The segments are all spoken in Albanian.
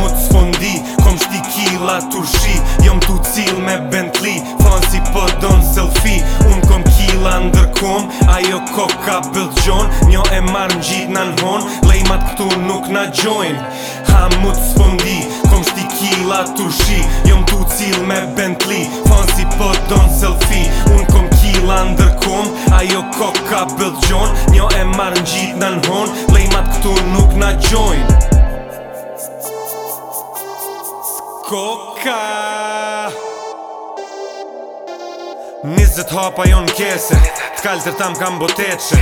mu të sfondi Kom shti kila të shi Jom të cil me Bentley Fan si pëdon po selfie Unë kom kila ndërkom Ajo koka bëllë gjon Njo e marë në gjitë në nëhon Lejmat këtu nuk në gjojnë Ha mu të sfondi Kom shti kila të shi Jom të cil me Bentley Fan si pëdon po selfie Unë kom kila ndërkom Ajo koka bëllë gjon Njo e marë në gjitë në nëhon Lejmat këtu nuk në gjojnë Koka Nizet hapa jo në kese T'kallë të tam kam boteqe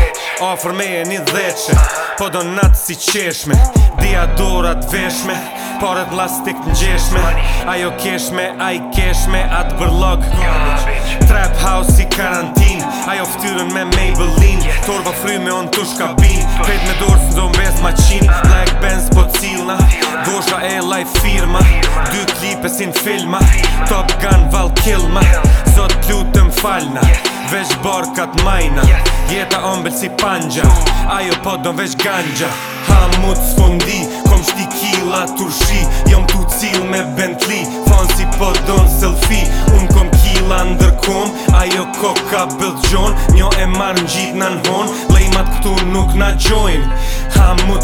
Afer me e një dheqe Po do natë si qeshme Dia veshme t'veshme Pare t'lastik n'gjeshme Ajo keshme, aj keshme Atë bërlog Trap house si karantin Ajo ftyrën me Maybelline Torba fry me on t'u shkabin me dorës në zonë vest ma qin Black Benz po Pa e laj firma Dy klipe sin filma Top Gun val kilma Zot lutëm falna Vesh borkat majna Jeta ombel si panja Ajo podon vesh ganja Ha mu të sfondi Kom shti kila turshi Jom tu cil me Bentley Fon si podon selfie Un kom kila ndërkom Ajo koka bëllgjon Njo e marë në gjitë në nëhon Lejmat këtu nuk na gjojn Ha mu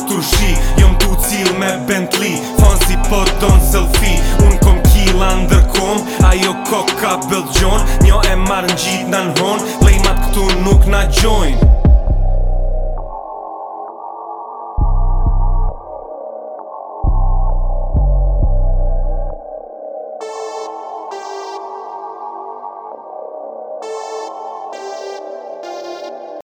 tu shi Jom ku cil me Bentley Fancy po don selfie Un kom kila ndërkom Ajo koka ka bëllgjon Njo e marë në gjitë në në hon Lejmat këtu nuk na gjojnë